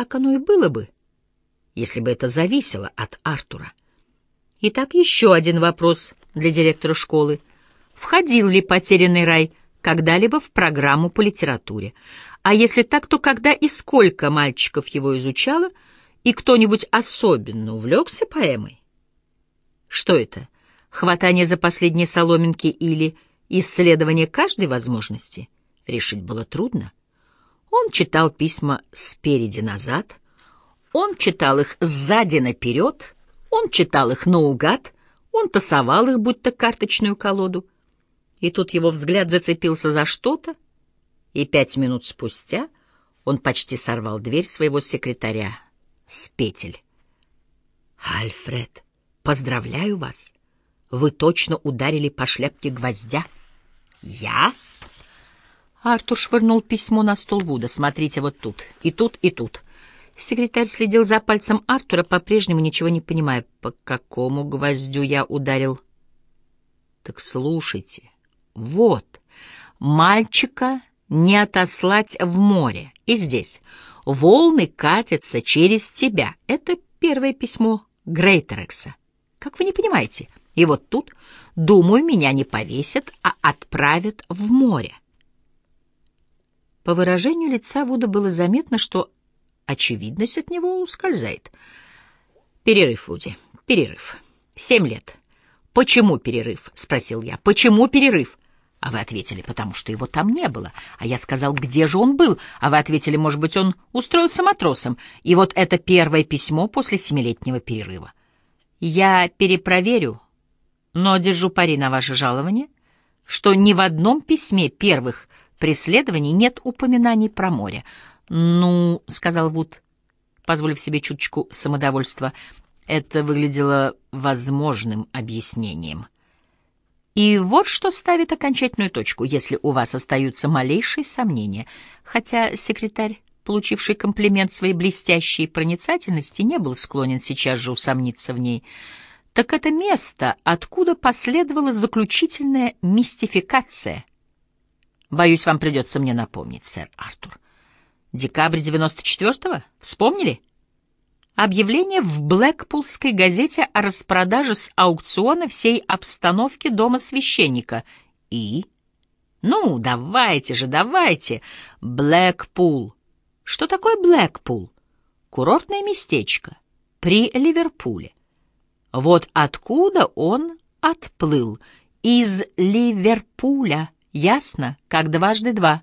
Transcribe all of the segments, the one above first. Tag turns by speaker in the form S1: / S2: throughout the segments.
S1: Так оно и было бы, если бы это зависело от Артура. Итак, еще один вопрос для директора школы. Входил ли «Потерянный рай» когда-либо в программу по литературе? А если так, то когда и сколько мальчиков его изучало, и кто-нибудь особенно увлекся поэмой? Что это? Хватание за последние соломинки или исследование каждой возможности? Решить было трудно. Он читал письма спереди назад, он читал их сзади наперед, он читал их наугад, он тасовал их, будто карточную колоду. И тут его взгляд зацепился за что-то, и пять минут спустя он почти сорвал дверь своего секретаря с петель. «Альфред, поздравляю вас! Вы точно ударили по шляпке гвоздя!» «Я?» Артур швырнул письмо на стол Вуда. «Смотрите вот тут, и тут, и тут». Секретарь следил за пальцем Артура, по-прежнему ничего не понимая. «По какому гвоздю я ударил?» «Так слушайте, вот, мальчика не отослать в море. И здесь волны катятся через тебя. Это первое письмо Грейтерекса. Как вы не понимаете? И вот тут, думаю, меня не повесят, а отправят в море. По выражению лица Вуда было заметно, что очевидность от него ускользает. Перерыв, Вуди, перерыв. Семь лет. «Почему перерыв?» — спросил я. «Почему перерыв?» А вы ответили, потому что его там не было. А я сказал, где же он был? А вы ответили, может быть, он устроился матросом. И вот это первое письмо после семилетнего перерыва. Я перепроверю, но держу пари на ваше жалование, что ни в одном письме первых преследований нет упоминаний про море. «Ну», — сказал Вуд, позволив себе чуточку самодовольства, — это выглядело возможным объяснением — и вот что ставит окончательную точку, если у вас остаются малейшие сомнения. Хотя секретарь, получивший комплимент своей блестящей проницательности, не был склонен сейчас же усомниться в ней, так это место, откуда последовала заключительная мистификация. Боюсь, вам придется мне напомнить, сэр Артур. Декабрь 94-го? Вспомнили? объявление в Блэкпулской газете о распродаже с аукциона всей обстановки дома священника. И? Ну, давайте же, давайте. Блэкпул. Что такое Блэкпул? Курортное местечко при Ливерпуле. Вот откуда он отплыл. Из Ливерпуля. Ясно, как дважды два.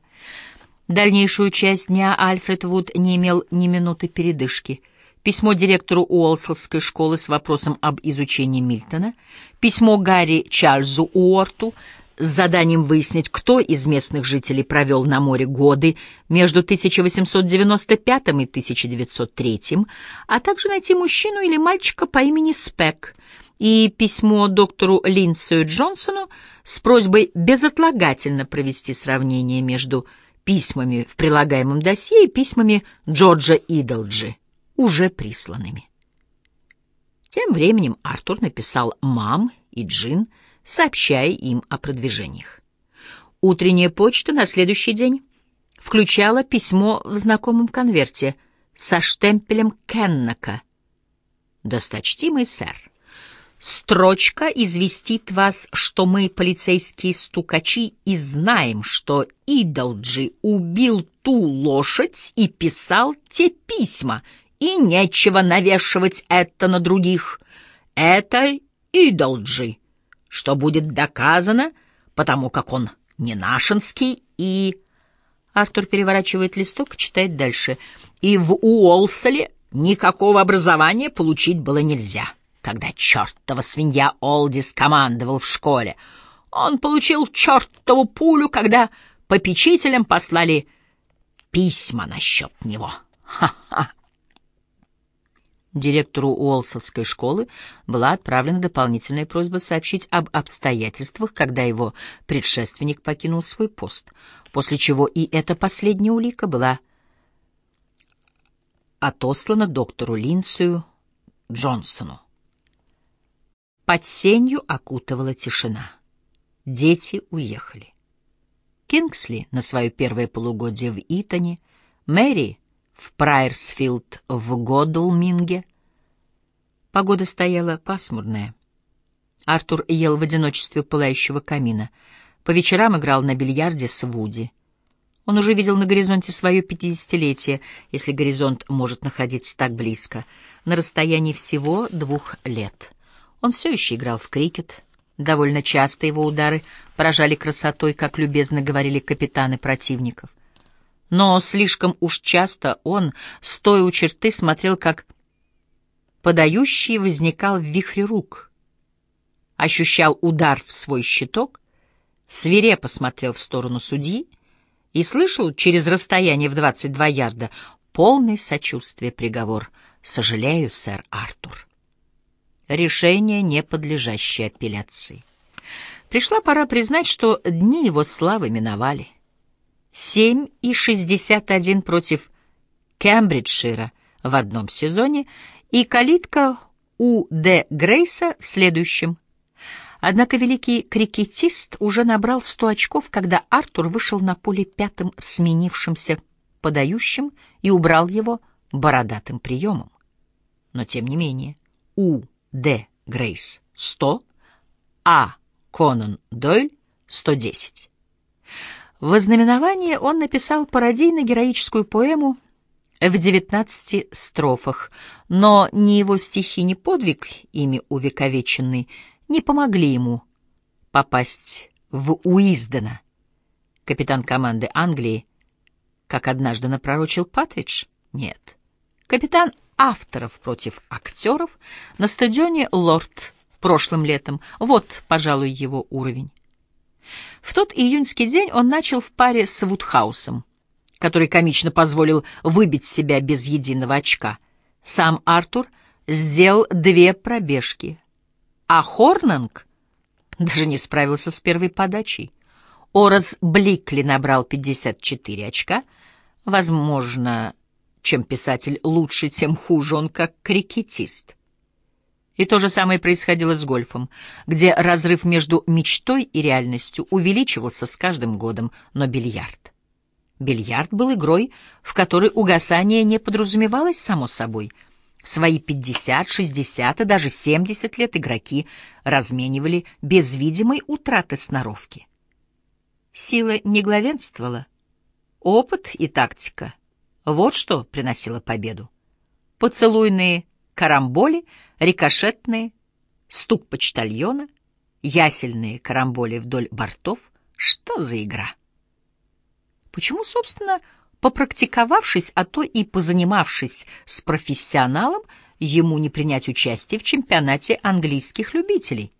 S1: Дальнейшую часть дня Альфред Вуд не имел ни минуты передышки — письмо директору Уолслской школы с вопросом об изучении Мильтона, письмо Гарри Чарльзу Уорту с заданием выяснить, кто из местных жителей провел на море годы между 1895 и 1903, а также найти мужчину или мальчика по имени Спек, и письмо доктору Линдсею Джонсону с просьбой безотлагательно провести сравнение между письмами в прилагаемом досье и письмами Джорджа Идолджи уже присланными. Тем временем Артур написал мам и Джин, сообщая им о продвижениях. Утренняя почта на следующий день включала письмо в знакомом конверте со штемпелем Кеннака. «Досточтимый сэр, строчка известит вас, что мы, полицейские стукачи, и знаем, что Идолджи убил ту лошадь и писал те письма, и нечего навешивать это на других. Это идолджи, что будет доказано, потому как он не нашинский и... Артур переворачивает листок и читает дальше. И в Уолселе никакого образования получить было нельзя. Когда чертова свинья Олдис командовал в школе, он получил чертову пулю, когда попечителям послали письма насчет него. Ха-ха! Директору Уолсовской школы была отправлена дополнительная просьба сообщить об обстоятельствах, когда его предшественник покинул свой пост, после чего и эта последняя улика была отослана доктору Линсию Джонсону. Под сенью окутывала тишина. Дети уехали. Кингсли на свое первое полугодие в Итоне, Мэри в Прайерсфилд в Годлминге. Погода стояла пасмурная. Артур ел в одиночестве пылающего камина. По вечерам играл на бильярде с Вуди. Он уже видел на горизонте свое пятидесятилетие, если горизонт может находиться так близко, на расстоянии всего двух лет. Он все еще играл в крикет. Довольно часто его удары поражали красотой, как любезно говорили капитаны противников. Но слишком уж часто он, стоя у черты, смотрел, как подающий возникал в вихре рук, ощущал удар в свой щиток, свирепо смотрел в сторону судьи и слышал через расстояние в 22 ярда полный сочувствия приговор «Сожалею, сэр Артур». Решение, не подлежащее апелляции. Пришла пора признать, что дни его славы миновали. 7 и 61 против Кембриджшира в одном сезоне и калитка у Д. Грейса в следующем. Однако великий крикетист уже набрал 100 очков, когда Артур вышел на поле пятым сменившимся подающим и убрал его бородатым приемом. Но тем не менее, у Д. Грейс 100, А. Конан Дойль 110. В ознаменование он написал пародийно-героическую поэму в девятнадцати строфах, но ни его стихи, ни подвиг, ими увековеченный, не помогли ему попасть в Уиздена. Капитан команды Англии, как однажды напророчил Патридж, нет. Капитан авторов против актеров на стадионе «Лорд» прошлым летом. Вот, пожалуй, его уровень. В тот июньский день он начал в паре с Вудхаусом, который комично позволил выбить себя без единого очка. Сам Артур сделал две пробежки, а Хорнанг даже не справился с первой подачей. Ораз Бликли набрал 54 очка. Возможно, чем писатель лучше, тем хуже он как крикетист. И то же самое происходило с гольфом, где разрыв между мечтой и реальностью увеличивался с каждым годом, но бильярд. Бильярд был игрой, в которой угасание не подразумевалось само собой. Свои 50, 60 и даже 70 лет игроки разменивали без видимой утраты сноровки. Сила не главенствовала. Опыт и тактика — вот что приносило победу. Поцелуйные карамболи, рикошетные, стук почтальона, ясельные карамболи вдоль бортов. Что за игра? Почему, собственно, попрактиковавшись, а то и позанимавшись с профессионалом, ему не принять участие в чемпионате английских любителей?